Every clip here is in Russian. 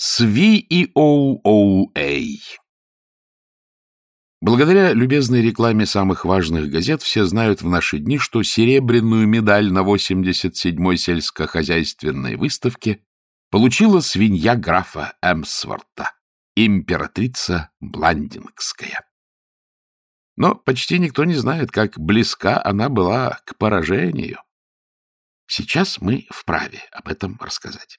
И Оу-Оу-Эй. Благодаря любезной рекламе самых важных газет все знают в наши дни, что серебряную медаль на 87-й сельскохозяйственной выставке получила свинья графа Эмсворта, императрица Бландингская. Но почти никто не знает, как близка она была к поражению. Сейчас мы вправе об этом рассказать.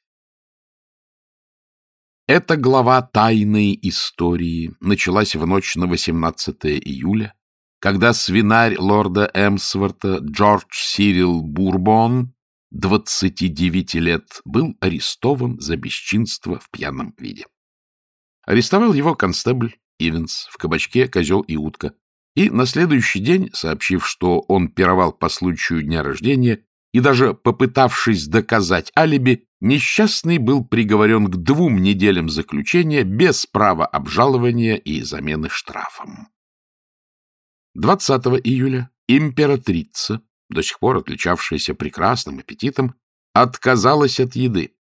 Эта глава тайной истории началась в ночь на 18 июля, когда свинарь лорда Эмсворта Джордж Сирил Бурбон, 29 лет, был арестован за бесчинство в пьяном виде. Арестовал его констебль Ивенс в кабачке «Козел и утка», и на следующий день, сообщив, что он пировал по случаю дня рождения, и даже попытавшись доказать алиби, несчастный был приговорен к двум неделям заключения без права обжалования и замены штрафом. 20 июля императрица, до сих пор отличавшаяся прекрасным аппетитом, отказалась от еды.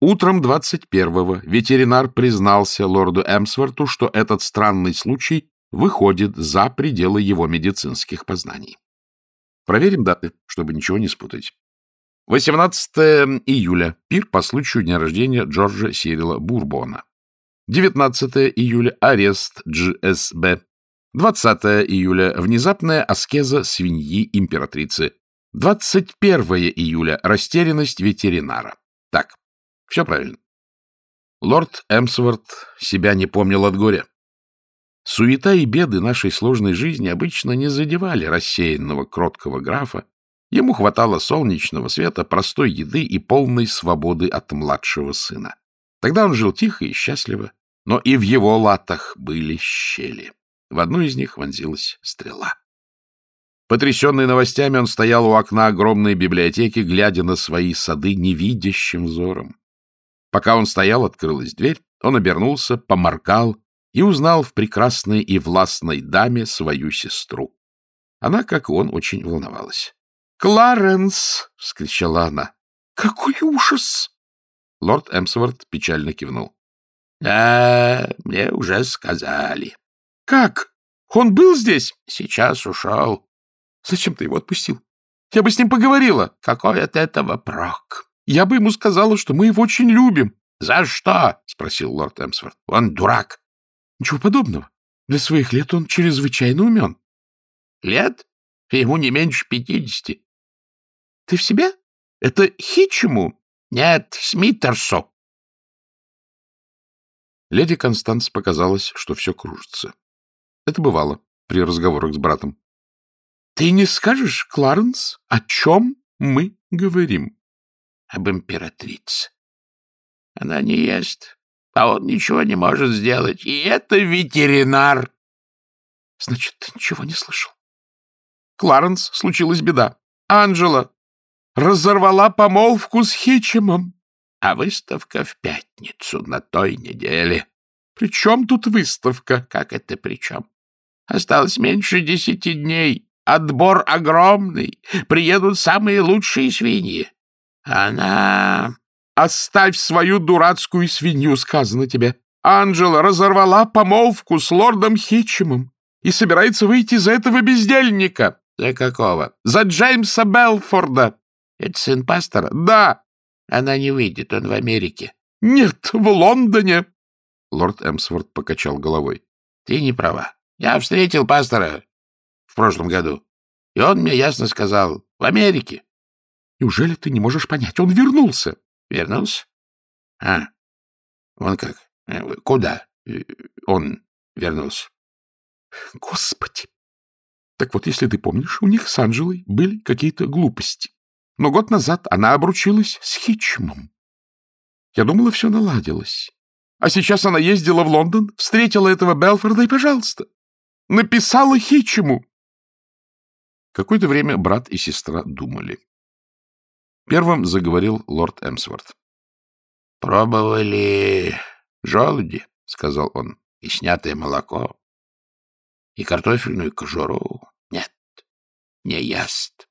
Утром 21-го ветеринар признался лорду Эмсворту, что этот странный случай выходит за пределы его медицинских познаний. Проверим даты, чтобы ничего не спутать. 18 июля. Пир по случаю дня рождения Джорджа Сирила Бурбона. 19 июля. Арест GSB. 20 июля. Внезапная аскеза свиньи императрицы. 21 июля. Растерянность ветеринара. Так, все правильно. Лорд Эмсворт себя не помнил от горя. Суета и беды нашей сложной жизни обычно не задевали рассеянного кроткого графа. Ему хватало солнечного света, простой еды и полной свободы от младшего сына. Тогда он жил тихо и счастливо, но и в его латах были щели. В одну из них вонзилась стрела. Потрясенный новостями, он стоял у окна огромной библиотеки, глядя на свои сады невидящим взором. Пока он стоял, открылась дверь, он обернулся, поморгал и узнал в прекрасной и властной даме свою сестру. Она, как и он, очень волновалась. — Кларенс! — вскричала она. — Какой ужас! Лорд Эмсворт печально кивнул. — Да, мне уже сказали. — Как? Он был здесь? — Сейчас ушел. — Зачем ты его отпустил? Я бы с ним поговорила. Какой от этого прок? Я бы ему сказала, что мы его очень любим. — За что? — спросил лорд Эмсворт. — Он дурак. Ничего подобного. Для своих лет он чрезвычайно умен. Лет? Ему не меньше пятидесяти. Ты в себя? Это Хичему? Нет, Смитерсу. Леди Констанс показалось, что все кружится. Это бывало при разговорах с братом. — Ты не скажешь, Кларенс, о чем мы говорим? — Об императрице. Она не ест, а он ничего не может сделать. И это ветеринар. Значит, ты ничего не слышал. Кларенс, случилась беда. Анжела разорвала помолвку с Хичемом. А выставка в пятницу на той неделе. При чем тут выставка? Как это при чем? Осталось меньше десяти дней. Отбор огромный. Приедут самые лучшие свиньи. Она Оставь свою дурацкую свинью, сказано тебе. Анжела разорвала помолвку с лордом Хитчемом и собирается выйти за этого бездельника. За какого? За Джеймса Белфорда. Это сын пастора? Да. Она не выйдет, он в Америке. Нет, в Лондоне. Лорд Эмсворт покачал головой. Ты не права. Я встретил пастора в прошлом году, и он мне ясно сказал, в Америке. Неужели ты не можешь понять? Он вернулся. Вернулся? А, он как? Э, куда э, он вернулся? Господи! Так вот, если ты помнишь, у них с Анжелой были какие-то глупости. Но год назад она обручилась с Хичмом. Я думала, все наладилось. А сейчас она ездила в Лондон, встретила этого Белфорда и, пожалуйста, написала Хичему. Какое-то время брат и сестра думали. Первым заговорил лорд Эмсворт. — Пробовали желуди, — сказал он, — и снятое молоко, и картофельную кожуру. Нет, не ест.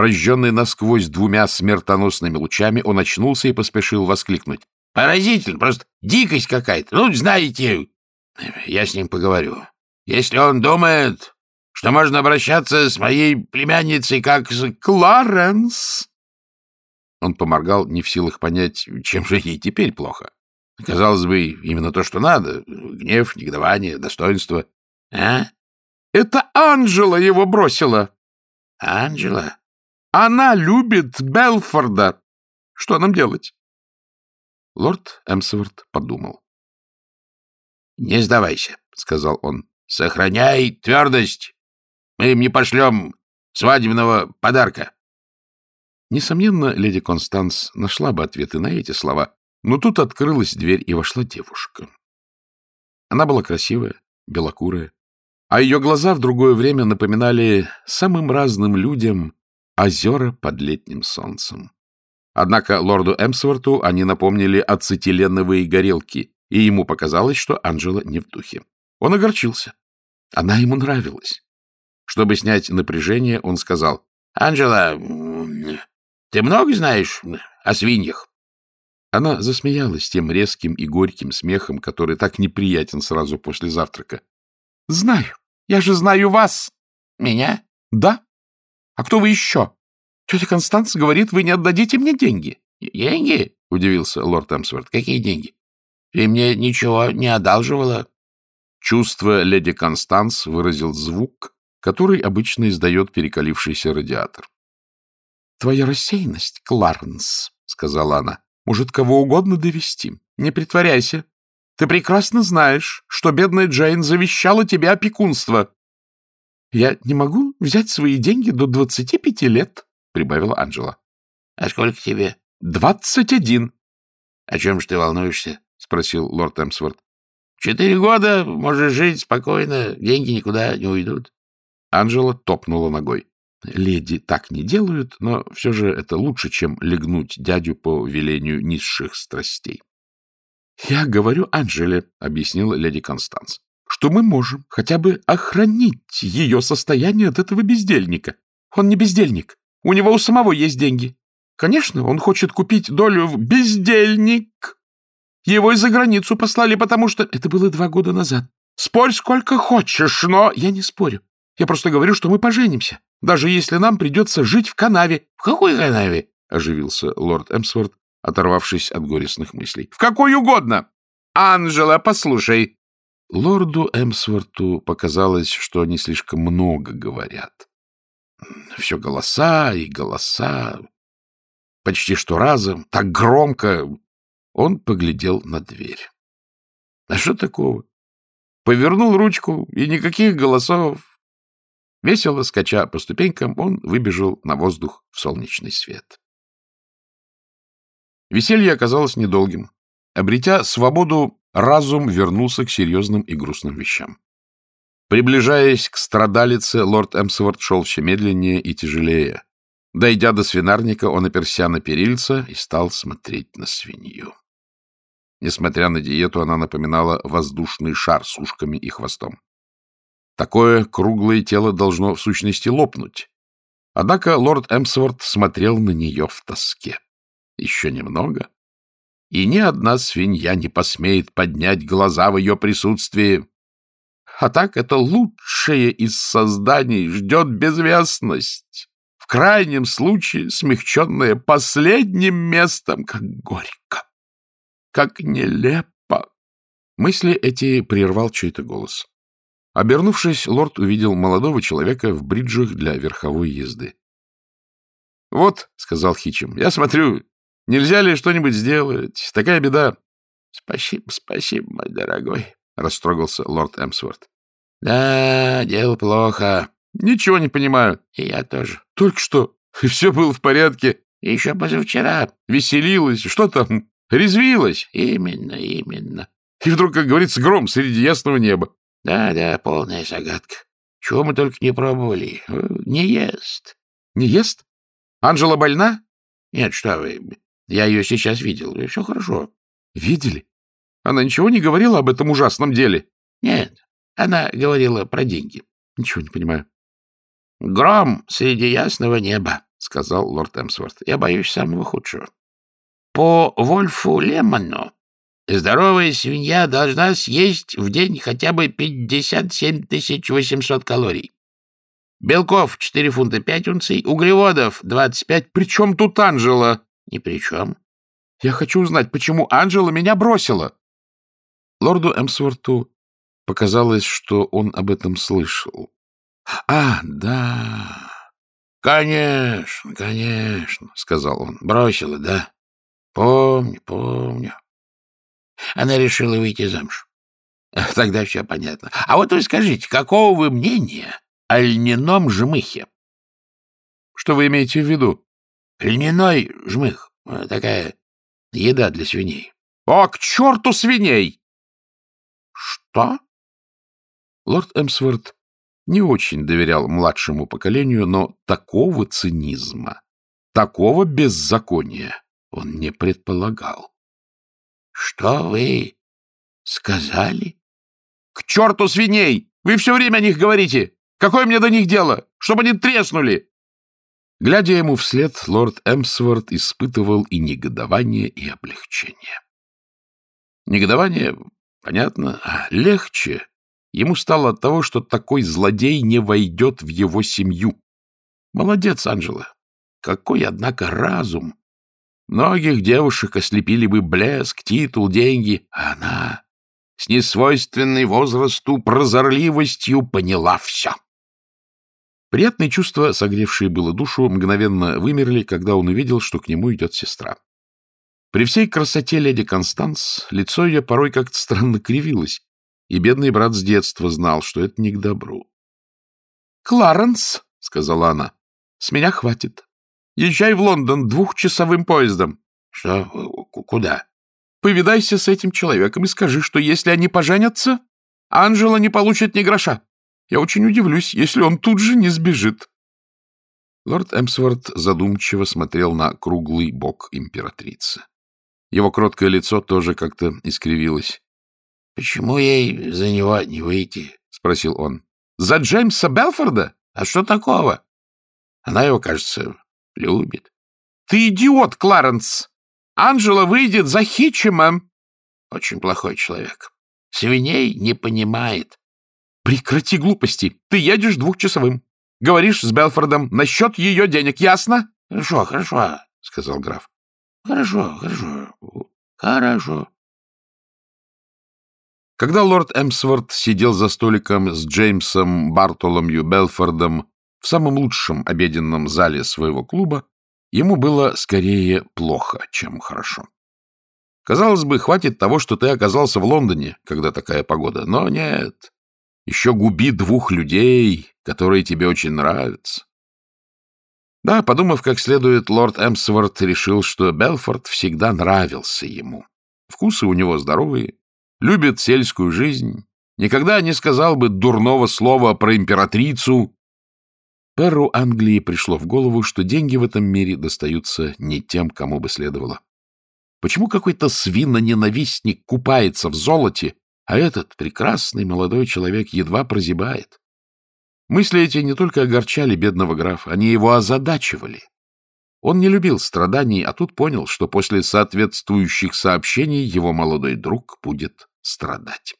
Прожженный насквозь двумя смертоносными лучами, он очнулся и поспешил воскликнуть. Поразительно, просто дикость какая-то. Ну, знаете, я с ним поговорю. Если он думает, что можно обращаться с моей племянницей как с Кларенс... Он поморгал, не в силах понять, чем же ей теперь плохо. Казалось бы, именно то, что надо. Гнев, негодование, достоинство. А? Это Анжела его бросила. Анжела? Она любит Белфорда. Что нам делать? Лорд Эмсворт подумал. — Не сдавайся, — сказал он. — Сохраняй твердость. Мы им не пошлем свадебного подарка. Несомненно, леди Констанс нашла бы ответы на эти слова, но тут открылась дверь, и вошла девушка. Она была красивая, белокурая, а ее глаза в другое время напоминали самым разным людям озера под летним солнцем. Однако лорду Эмсворту они напомнили ацетиленовые горелки, и ему показалось, что Анжела не в духе. Он огорчился. Она ему нравилась. Чтобы снять напряжение, он сказал, — Анжела, ты много знаешь о свиньях? Она засмеялась тем резким и горьким смехом, который так неприятен сразу после завтрака. — Знаю. Я же знаю вас. — Меня? — Да. А кто вы еще? Тетя Констанс говорит, вы не отдадите мне деньги. — Деньги? — удивился лорд Эмсворт. — Какие деньги? Ты мне ничего не одалживала. Чувство леди Констанс выразил звук, который обычно издает перекалившийся радиатор. — Твоя рассеянность, Кларенс, — сказала она, — может кого угодно довести. Не притворяйся. Ты прекрасно знаешь, что бедная Джейн завещала тебе опекунство. — Я не могу взять свои деньги до двадцати пяти лет, — прибавила Анжела. — А сколько тебе? — Двадцать один. — О чем же ты волнуешься? — спросил лорд Эмсворт. — Четыре года можешь жить спокойно, деньги никуда не уйдут. Анжела топнула ногой. Леди так не делают, но все же это лучше, чем легнуть дядю по велению низших страстей. — Я говорю Анжеле, — объяснила леди Констанс, — что мы можем хотя бы охранить ее состояние от этого бездельника. Он не бездельник. У него у самого есть деньги. Конечно, он хочет купить долю в бездельник. Его из-за границу послали, потому что... Это было два года назад. Спорь сколько хочешь, но... Я не спорю. Я просто говорю, что мы поженимся, даже если нам придется жить в канаве. — В какой канаве? — оживился лорд Эмсворт, оторвавшись от горестных мыслей. — В какой угодно! Анжела, послушай! Лорду Эмсворту показалось, что они слишком много говорят. Все голоса и голоса. Почти что разом, так громко. Он поглядел на дверь. А что такого? Повернул ручку, и никаких голосов. Весело скача по ступенькам, он выбежал на воздух в солнечный свет. Веселье оказалось недолгим. Обретя свободу, разум вернулся к серьезным и грустным вещам. Приближаясь к страдалице, лорд Эмсворт шел все медленнее и тяжелее. Дойдя до свинарника, он оперся на перильца и стал смотреть на свинью. Несмотря на диету, она напоминала воздушный шар с ушками и хвостом. Такое круглое тело должно в сущности лопнуть. Однако лорд Эмсворт смотрел на нее в тоске. Еще немного, и ни одна свинья не посмеет поднять глаза в ее присутствии. А так это лучшее из созданий ждет безвестность, в крайнем случае смягченная последним местом, как горько, как нелепо. Мысли эти прервал чей-то голос. Обернувшись, лорд увидел молодого человека в бриджах для верховой езды. — Вот, — сказал Хичем, — я смотрю, нельзя ли что-нибудь сделать? Такая беда. — Спасибо, спасибо, мой дорогой, — растрогался лорд Эмсворт. — Да, дело плохо. — Ничего не понимаю. — И я тоже. — Только что. И все было в порядке. — Еще позавчера. Веселилась. Что там? Резвилась. — Именно, именно. И вдруг, как говорится, гром среди ясного неба. — Да, да, полная загадка. Чего мы только не пробовали. Не ест. — Не ест? Анжела больна? — Нет, что вы. Я ее сейчас видел. Все хорошо. — Видели? Она ничего не говорила об этом ужасном деле? — Нет. Она говорила про деньги. — Ничего не понимаю. — Гром среди ясного неба, — сказал лорд Эмсворт. — Я боюсь самого худшего. По Вольфу Лемону здоровая свинья должна съесть в день хотя бы 57 800 калорий. Белков 4 фунта 5 унций, углеводов 25. Причем тут Анжела? Ни при чем. Я хочу узнать, почему Анжела меня бросила. Лорду Эмсворту показалось, что он об этом слышал. А, да. Конечно, конечно, сказал он. Бросила, да? Помню, помню. Она решила выйти замуж. Тогда все понятно. А вот вы скажите, какого вы мнения о льняном жмыхе? Что вы имеете в виду? Льняной жмых. Такая еда для свиней. О, к черту свиней! Что? Лорд Эмсворт не очень доверял младшему поколению, но такого цинизма, такого беззакония он не предполагал. — Что вы сказали? — К черту свиней! Вы все время о них говорите! Какое мне до них дело? Чтобы они треснули! Глядя ему вслед, лорд Эмсворт испытывал и негодование, и облегчение. Негодование, понятно, а легче ему стало от того, что такой злодей не войдет в его семью. Молодец, Анжела. Какой, однако, разум! Многих девушек ослепили бы блеск, титул, деньги, а она с несвойственной возрасту прозорливостью поняла все. Приятные чувства, согревшие было душу, мгновенно вымерли, когда он увидел, что к нему идет сестра. При всей красоте леди Констанс лицо ее порой как-то странно кривилось, и бедный брат с детства знал, что это не к добру. — Кларенс, — сказала она, — с меня хватит. Езжай в Лондон двухчасовым поездом. — Что? Куда? — Повидайся с этим человеком и скажи, что если они поженятся, Анжела не получит ни гроша. Я очень удивлюсь, если он тут же не сбежит. Лорд Эмсворт задумчиво смотрел на круглый бок императрицы. Его кроткое лицо тоже как-то искривилось. — Почему ей за него не выйти? — спросил он. — За Джеймса Белфорда? А что такого? Она его, кажется, Любит. Ты идиот, Кларенс! Анжела выйдет за Хитчема. Очень плохой человек. Свиней не понимает. Прекрати глупости. Ты едешь двухчасовым. Говоришь с Белфордом насчет ее денег, ясно? Хорошо, хорошо, сказал граф. Хорошо, хорошо, хорошо. Когда лорд Эмсворт сидел за столиком с Джеймсом Бартоломью Белфордом в самом лучшем обеденном зале своего клуба ему было скорее плохо, чем хорошо. Казалось бы, хватит того, что ты оказался в Лондоне, когда такая погода, но нет. Еще губи двух людей, которые тебе очень нравятся. Да, подумав как следует, лорд Эмсворт решил, что Белфорд всегда нравился ему. Вкусы у него здоровые, любит сельскую жизнь, никогда не сказал бы дурного слова про императрицу, Перу Англии пришло в голову, что деньги в этом мире достаются не тем, кому бы следовало. Почему какой-то свиноненавистник купается в золоте, а этот прекрасный молодой человек едва прозябает? Мысли эти не только огорчали бедного графа, они его озадачивали. Он не любил страданий, а тут понял, что после соответствующих сообщений его молодой друг будет страдать.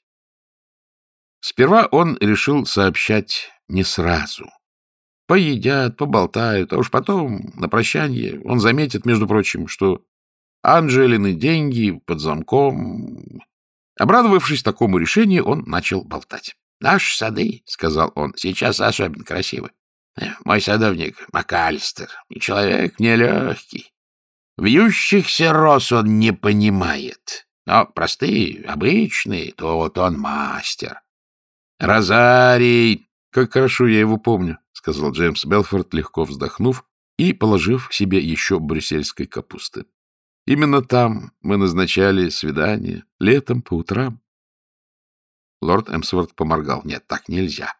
Сперва он решил сообщать не сразу — Поедят, поболтают, а уж потом, на прощание, он заметит, между прочим, что Анжелины деньги под замком. Обрадовавшись такому решению, он начал болтать. — Наши сады, — сказал он, — сейчас особенно красивы. Мой садовник МакАлистер, человек нелегкий. Вьющихся роз он не понимает, но простые, обычные, то вот он мастер. Розарий, как хорошо я его помню, — сказал Джеймс Белфорд, легко вздохнув и положив себе еще брюссельской капусты. — Именно там мы назначали свидание, летом по утрам. Лорд Эмсворт поморгал. — Нет, так нельзя.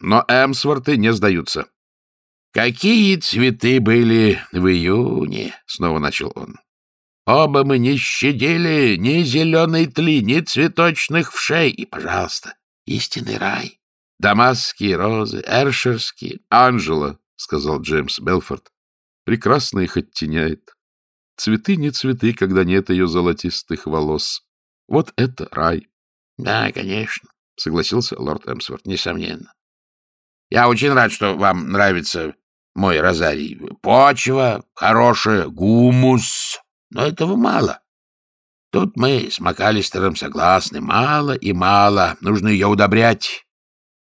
Но Эмсворты не сдаются. — Какие цветы были в июне? — снова начал он. — Оба мы не щадили ни зеленой тли, ни цветочных вшей. И, пожалуйста, истинный рай. Дамасские розы, эршерские. — Анжела, — сказал Джеймс Белфорд, — прекрасно их оттеняет. Цветы не цветы, когда нет ее золотистых волос. Вот это рай. — Да, конечно, — согласился лорд Эмсворт, — несомненно. Я очень рад, что вам нравится мой розарий. Почва хорошая, гумус, но этого мало. Тут мы с МакАлистером согласны. Мало и мало. Нужно ее удобрять.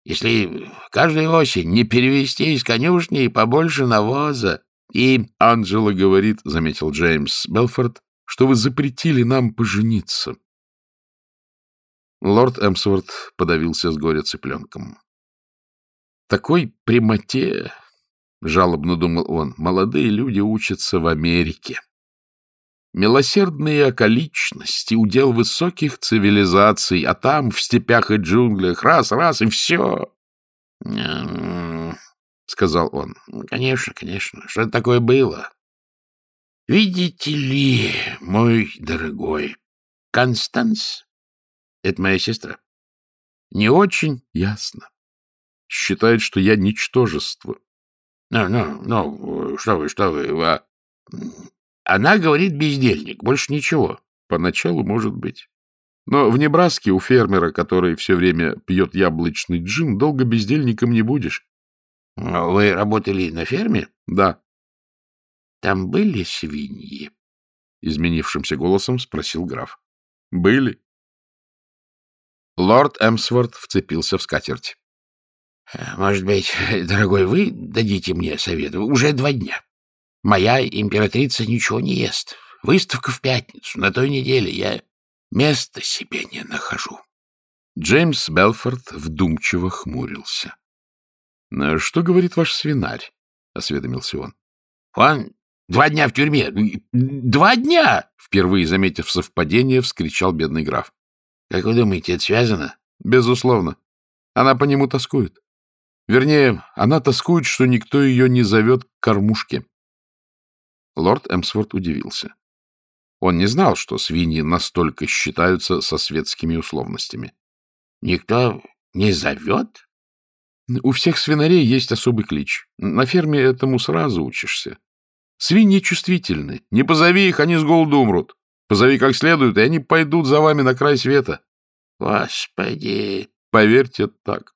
Если каждую осень не перевести из конюшни побольше навоза, и... — Анджела говорит, — заметил Джеймс Белфорд, — что вы запретили нам пожениться. Лорд Эмсворт подавился с горя цыпленком. Такой прямоте, — жалобно думал он, — молодые люди учатся в Америке. Милосердные околичности — удел высоких цивилизаций, а там, в степях и джунглях, раз-раз и все. — сказал он. — Конечно, конечно. Что это такое было? — Видите ли, мой дорогой, Констанс — это моя сестра. Не очень ясно. Считает, что я ничтожество. Ну, ну, ну, что вы, что вы. А... Она говорит бездельник, больше ничего. Поначалу, может быть. Но в Небраске у фермера, который все время пьет яблочный джин, долго бездельником не будешь. — Вы работали на ферме? — Да. — Там были свиньи? — изменившимся голосом спросил граф. — Были. Лорд Эмсворт вцепился в скатерть. — Может быть, дорогой, вы дадите мне совет? Уже два дня. Моя императрица ничего не ест. Выставка в пятницу. На той неделе я места себе не нахожу. Джеймс Белфорд вдумчиво хмурился. — Что говорит ваш свинарь? — осведомился он. — Он два дня в тюрьме. Два дня! — впервые заметив совпадение, вскричал бедный граф. — Как вы думаете, это связано? — Безусловно. Она по нему тоскует. Вернее, она тоскует, что никто ее не зовет к кормушке. Лорд Эмсворт удивился. Он не знал, что свиньи настолько считаются со светскими условностями. — Никто не зовет? У всех свинарей есть особый клич. На ферме этому сразу учишься. Свиньи чувствительны. Не позови их, они с голоду умрут. Позови как следует, и они пойдут за вами на край света. Господи! Поверьте, так.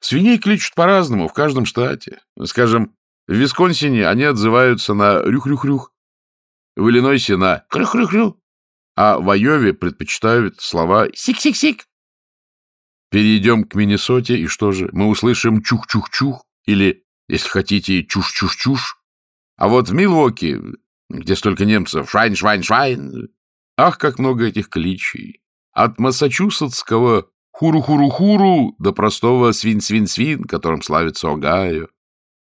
Свиней кличут по-разному в каждом штате. Скажем, в Висконсине они отзываются на рюх-рюх-рюх, в Иллинойсе на крюх-крюх-крюх, а в Айове предпочитают слова сик-сик-сик. Перейдем к Миннесоте, и что же? Мы услышим чух-чух-чух или, если хотите, чуш-чуш-чуш. А вот в Милуоки, где столько немцев, Schwein-Schwein-Schwein, ах, как много этих кличей. От массачусетского хуру-хуру-хуру до простого свин-свин-свин, которым славится Огайо.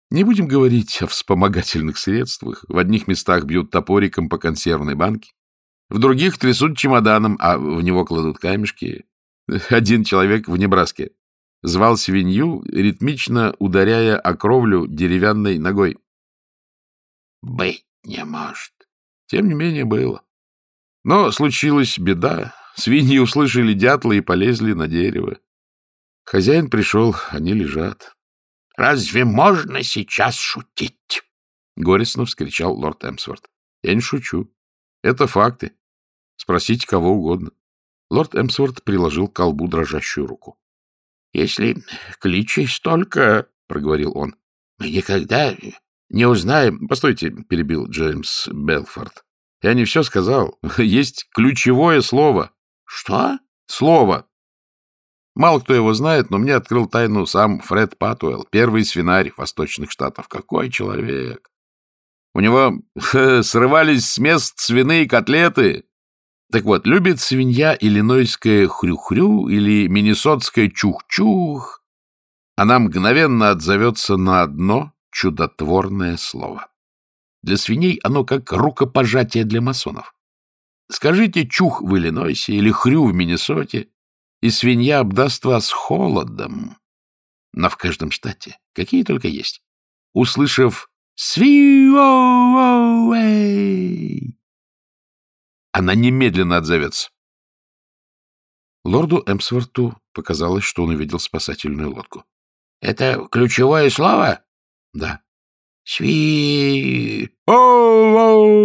Не будем говорить о вспомогательных средствах. В одних местах бьют топориком по консервной банке, в других трясут чемоданом, а в него кладут камешки. Один человек в Небраске звал свинью, ритмично ударяя о кровлю деревянной ногой. Быть не может. Тем не менее было. Но случилась беда. Свиньи услышали дятла и полезли на дерево. Хозяин пришел, они лежат. — Разве можно сейчас шутить? — горестно вскричал лорд Эмсворт. — Я не шучу. Это факты. Спросите кого угодно. Лорд Эмсворт приложил к колбу дрожащую руку. — Если кличей столько, — проговорил он, — мы никогда не узнаем... — Постойте, — перебил Джеймс Белфорд. — Я не все сказал. Есть ключевое слово. — Что? — Слово. Мало кто его знает, но мне открыл тайну сам Фред Патуэлл, первый свинарь Восточных Штатов. Какой человек! У него срывались с мест свиные котлеты, так вот, любит свинья иллинойская хрю-хрю или миннесотская чух-чух, она мгновенно отзовется на одно чудотворное слово. Для свиней оно как рукопожатие для масонов. Скажите чух в Иллинойсе или хрю в Миннесоте, и свинья обдаст вас холодом. Но в каждом штате, какие только есть, услышав «Свиоуэй», она немедленно отзовется. Лорду Эмсворту показалось, что он увидел спасательную лодку. — Это ключевое слово? — Да. Сви... Оу-оу-эй!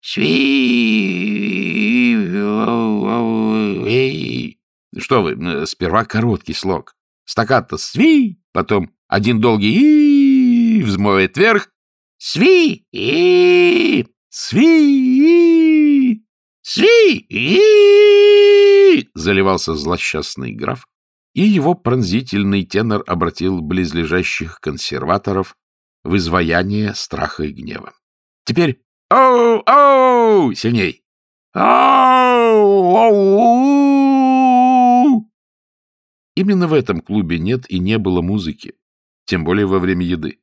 Сви... Оу-оу-эй! Что вы, сперва короткий слог. Стаккато «сви», потом один долгий «и» взмывает вверх. Сви! И... «Сви!» Сви! Заливался злосчастный граф, и его пронзительный тенор обратил близлежащих консерваторов в изваяние страха и гнева. Теперь «Оу-оу!» сильней. Оу-оу! Именно в этом клубе нет и не было музыки, тем более во время еды.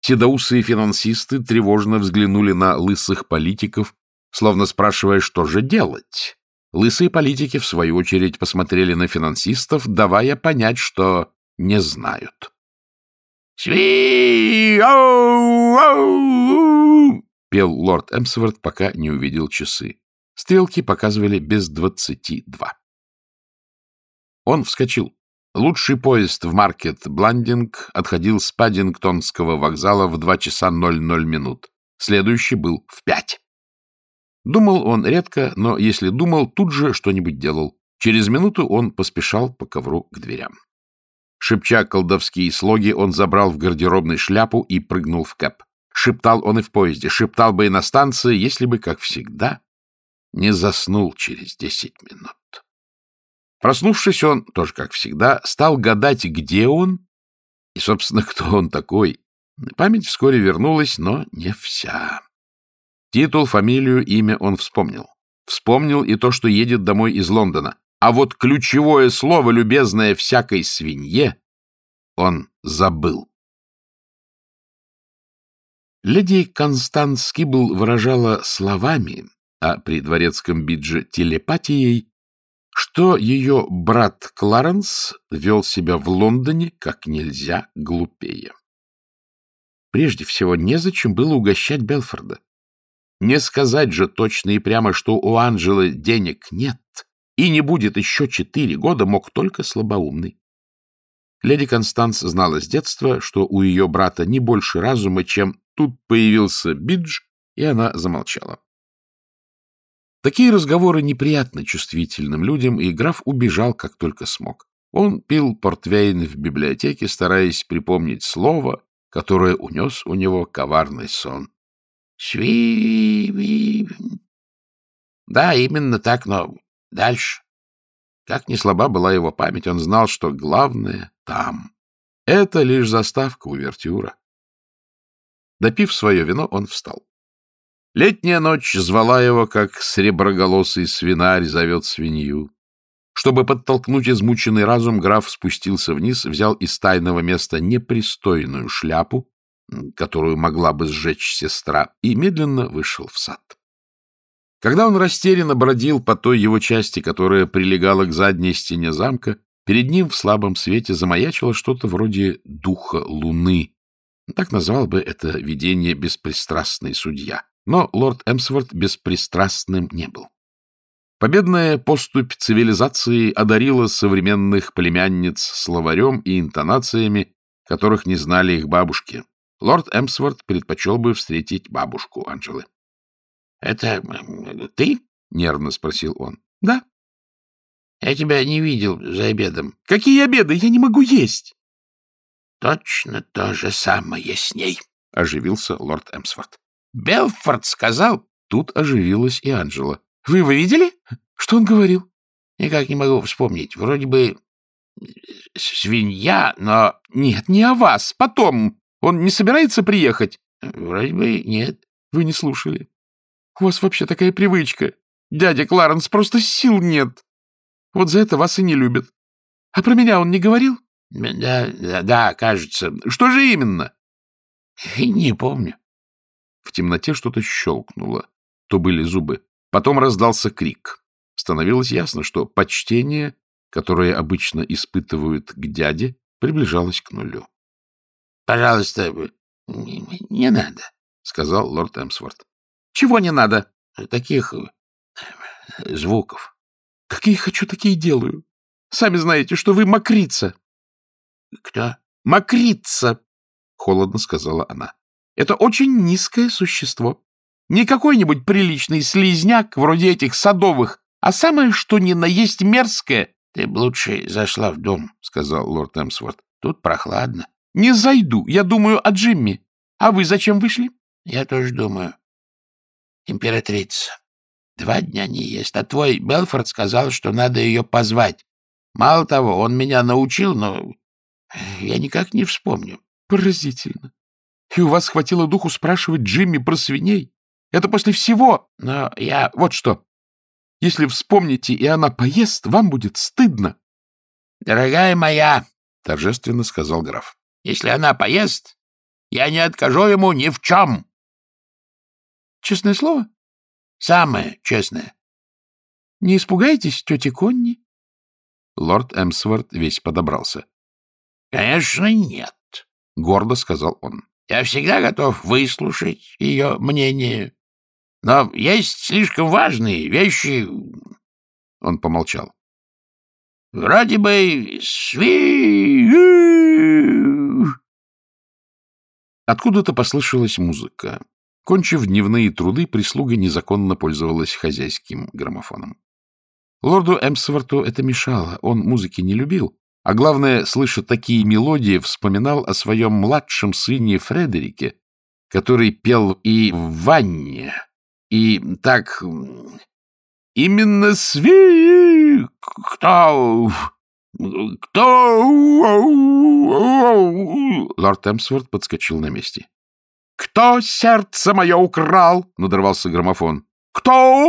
Седоусые финансисты тревожно взглянули на лысых политиков, словно спрашивая, что же делать. Лысые политики, в свою очередь, посмотрели на финансистов, давая понять, что не знают. Сви! Пел лорд Эмсворт, пока не увидел часы. Стрелки показывали без двадцати два. Он вскочил. Лучший поезд в Маркет-Бландинг отходил с Паддингтонского вокзала в два часа ноль ноль минут. Следующий был в пять. Думал он редко, но если думал, тут же что-нибудь делал. Через минуту он поспешал по ковру к дверям. Шепча колдовские слоги, он забрал в гардеробной шляпу и прыгнул в кэп. Шептал он и в поезде, шептал бы и на станции, если бы, как всегда, не заснул через десять минут. Проснувшись, он, тоже как всегда, стал гадать, где он и, собственно, кто он такой. Память вскоре вернулась, но не вся. Титул, фамилию, имя он вспомнил. Вспомнил и то, что едет домой из Лондона. А вот ключевое слово, любезное всякой свинье, он забыл. Леди Констанс Скибл выражала словами, а при дворецком бидже телепатией, что ее брат Кларенс вел себя в Лондоне как нельзя глупее. Прежде всего, незачем было угощать Белфорда. Не сказать же точно и прямо, что у Анжелы денег нет и не будет еще четыре года, мог только слабоумный. Леди Констанс знала с детства, что у ее брата не больше разума, чем Тут появился Бидж, и она замолчала. Такие разговоры неприятны чувствительным людям, и граф убежал, как только смог. Он пил портвейн в библиотеке, стараясь припомнить слово, которое унес у него коварный сон. Сви... Да, именно так, но дальше. Как ни слаба была его память, он знал, что главное там. Это лишь заставка увертюра. Допив свое вино, он встал. Летняя ночь звала его, как среброголосый свинарь зовет свинью. Чтобы подтолкнуть измученный разум, граф спустился вниз, взял из тайного места непристойную шляпу, которую могла бы сжечь сестра, и медленно вышел в сад. Когда он растерянно бродил по той его части, которая прилегала к задней стене замка, перед ним в слабом свете замаячило что-то вроде духа луны, так назвал бы это видение беспристрастный судья. Но лорд Эмсворт беспристрастным не был. Победная поступь цивилизации одарила современных племянниц словарем и интонациями, которых не знали их бабушки. Лорд Эмсворт предпочел бы встретить бабушку Анжелы. — Это ты? — нервно спросил он. — Да. — Я тебя не видел за обедом. — Какие обеды? Я не могу есть. — Точно то же самое с ней, — оживился лорд Эмсфорд. — Белфорд сказал... Тут оживилась и Анжела. — Вы его видели? Что он говорил? — Никак не могу вспомнить. Вроде бы свинья, но... — Нет, не о вас. Потом. Он не собирается приехать? — Вроде бы нет. — Вы не слушали. У вас вообще такая привычка. Дядя Кларенс, просто сил нет. Вот за это вас и не любят. А про меня он не говорил? — Да, да, да, кажется. Что же именно? — Не помню. В темноте что-то щелкнуло. То были зубы. Потом раздался крик. Становилось ясно, что почтение, которое обычно испытывают к дяде, приближалось к нулю. — Пожалуйста, не, надо, — сказал лорд Эмсворт. — Чего не надо? — Таких э, звуков. — Какие хочу, такие делаю. Сами знаете, что вы мокрица. — Кто? — Мокрица. холодно сказала она. — Это очень низкое существо. Не какой-нибудь приличный слизняк, вроде этих садовых, а самое что ни на есть мерзкое. — Ты бы лучше зашла в дом, — сказал лорд Эмсворт. — Тут прохладно. — Не зайду. Я думаю о Джимми. А вы зачем вышли? — Я тоже думаю. Императрица. Два дня не ест, а твой Белфорд сказал, что надо ее позвать. Мало того, он меня научил, но я никак не вспомню. Поразительно. И у вас хватило духу спрашивать Джимми про свиней? Это после всего. Но я... Вот что. Если вспомните, и она поест, вам будет стыдно. — Дорогая моя, — торжественно сказал граф, — если она поест, я не откажу ему ни в чем. — Честное слово? — Самое честное. — Не испугаетесь тети Конни? Лорд Эмсворт весь подобрался. — Конечно, нет, — гордо сказал он. — Я всегда готов выслушать ее мнение. Но есть слишком важные вещи. Он помолчал. — Вроде бы сви... Откуда-то послышалась музыка. Кончив дневные труды, прислуга незаконно пользовалась хозяйским граммофоном. Лорду Эмсворту это мешало, он музыки не любил, а главное, слыша такие мелодии, вспоминал о своем младшем сыне Фредерике, который пел и в ванне, и так... Именно сви... Кто... Кто... Лорд Эмсворт подскочил на месте. «Кто сердце мое украл?» — надрывался граммофон. «Кто?»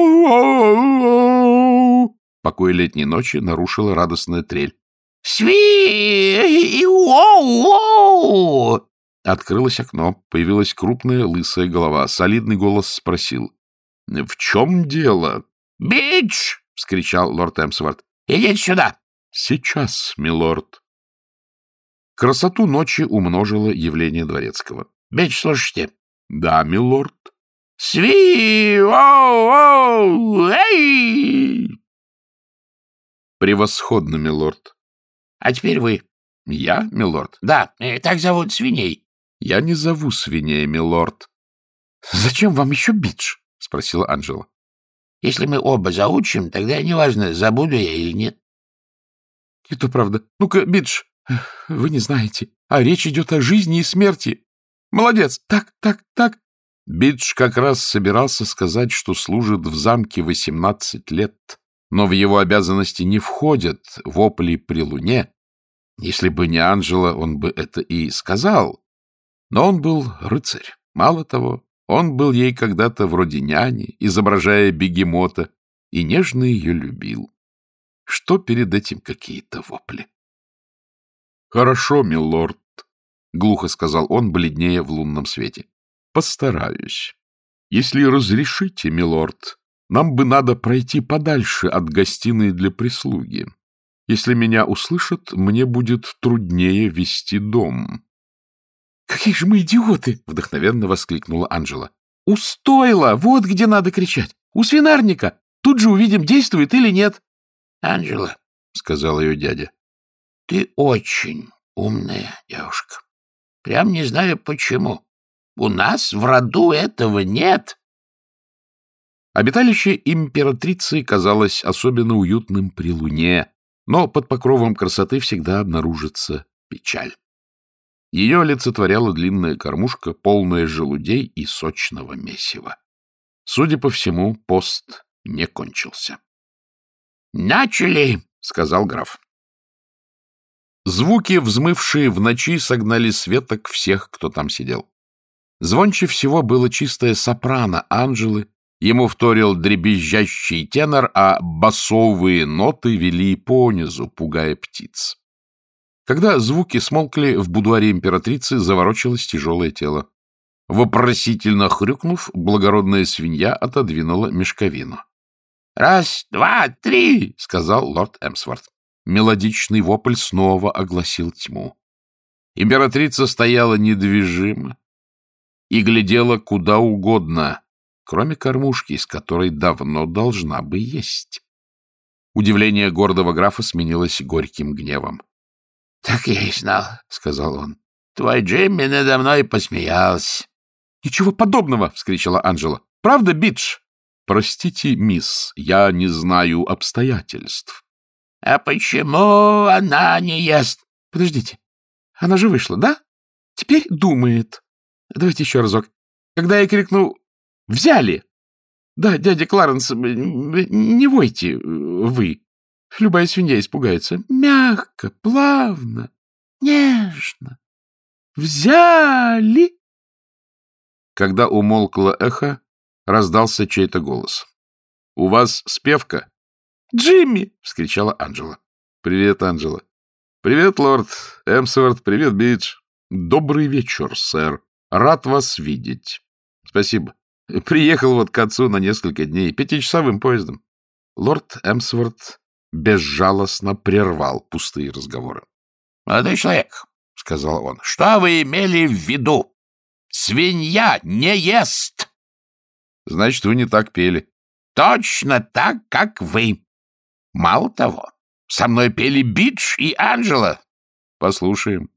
Покой летней ночи нарушила радостная трель. «Сви! Открылось окно, появилась крупная лысая голова. Солидный голос спросил. — В чем дело? — Бич! — вскричал лорд Эмсворт. — Идите сюда! — Сейчас, милорд. Красоту ночи умножило явление дворецкого. — Бич, слушайте. — Да, милорд. — Сви! Оу! Оу! Эй! Превосходно, милорд. — А теперь вы. — Я, милорд? — Да, так зовут свиней. — Я не зову свиней, милорд. — Зачем вам еще бидж? — спросила Анжела. — Если мы оба заучим, тогда неважно, забуду я или нет. — Это правда. Ну-ка, бидж, вы не знаете, а речь идет о жизни и смерти. Молодец. Так, так, так. Бидж как раз собирался сказать, что служит в замке восемнадцать лет, но в его обязанности не входят вопли при луне. Если бы не Анжела, он бы это и сказал. Но он был рыцарь. Мало того, он был ей когда-то вроде няни, изображая бегемота, и нежно ее любил. Что перед этим какие-то вопли? — Хорошо, милорд, — глухо сказал он, бледнее в лунном свете. — Постараюсь. Если разрешите, милорд, нам бы надо пройти подальше от гостиной для прислуги. Если меня услышат, мне будет труднее вести дом. «Какие же мы идиоты!» — вдохновенно воскликнула Анжела. «У стойла! Вот где надо кричать! У свинарника! Тут же увидим, действует или нет!» «Анжела», — сказал ее дядя, — «ты очень умная девушка. Прям не знаю почему. У нас в роду этого нет». Обиталище императрицы казалось особенно уютным при луне, но под покровом красоты всегда обнаружится печаль. Ее олицетворяла длинная кормушка, полная желудей и сочного месива. Судя по всему, пост не кончился. — Начали! — сказал граф. Звуки, взмывшие в ночи, согнали светок всех, кто там сидел. Звонче всего было чистое сопрано Анжелы, ему вторил дребезжащий тенор, а басовые ноты вели понизу, пугая птиц. Когда звуки смолкли, в будуаре императрицы заворочилось тяжелое тело. Вопросительно хрюкнув, благородная свинья отодвинула мешковину. — Раз, два, три! — сказал лорд Эмсворт. Мелодичный вопль снова огласил тьму. Императрица стояла недвижимо и глядела куда угодно, кроме кормушки, из которой давно должна бы есть. Удивление гордого графа сменилось горьким гневом. — Так я и знал, — сказал он. — твой Джимми надо мной посмеялся. — Ничего подобного! — вскричала Анжела. — Правда, Бидж? — Простите, мисс, я не знаю обстоятельств. — А почему она не ест? — Подождите. Она же вышла, да? Теперь думает. Давайте еще разок. Когда я крикнул «Взяли!» Да, дядя Кларенс, не войте вы. Любая свинья испугается. Мягко, плавно, нежно. Взяли! Когда умолкло эхо, раздался чей-то голос. — У вас спевка? — Джимми! — вскричала Анджела. — Привет, Анджела. — Привет, лорд Эмсворт. Привет, Бидж. — Добрый вечер, сэр. Рад вас видеть. — Спасибо. Приехал вот к отцу на несколько дней, пятичасовым поездом. Лорд Эмсворт безжалостно прервал пустые разговоры. — Молодой человек, — сказал он, — что вы имели в виду? Свинья не ест. — Значит, вы не так пели. — Точно так, как вы. Мало того, со мной пели Бидж и Анджела. — Послушаем.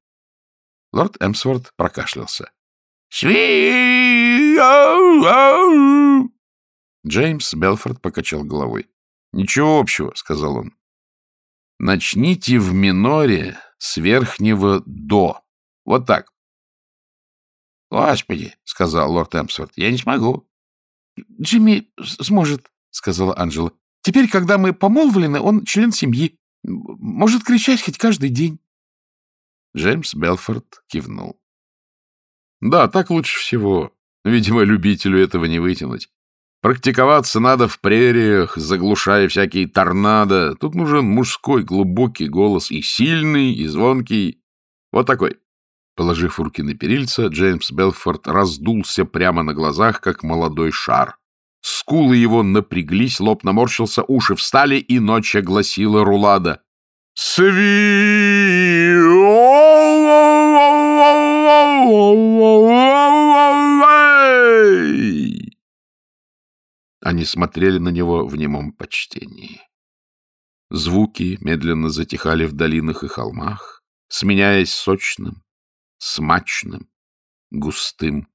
Лорд Эмсворт прокашлялся. — Сви... Джеймс Белфорд покачал головой. — Ничего общего, — сказал он. — Начните в миноре с верхнего «до». Вот так. — Господи, — сказал лорд Эмсворт, — я не смогу. — Джимми сможет, — сказала Анжела. — Теперь, когда мы помолвлены, он член семьи. Может кричать хоть каждый день. Джеймс Белфорд кивнул. — Да, так лучше всего. Видимо, любителю этого не вытянуть. Практиковаться надо в прериях, заглушая всякие торнадо. Тут нужен мужской глубокий голос, и сильный, и звонкий. Вот такой. Положив руки на перильца, Джеймс Белфорд раздулся прямо на глазах, как молодой шар. Скулы его напряглись, лоб наморщился, уши встали, и ночь огласила рулада. «Сви!» Они смотрели на него в немом почтении. Звуки медленно затихали в долинах и холмах, сменяясь сочным, смачным, густым,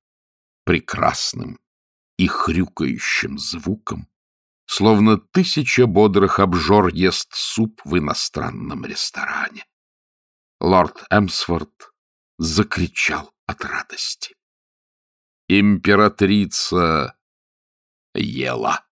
прекрасным и хрюкающим звуком, словно тысяча бодрых обжор ест суп в иностранном ресторане. Лорд Эмсфорд закричал от радости. Императрица ела.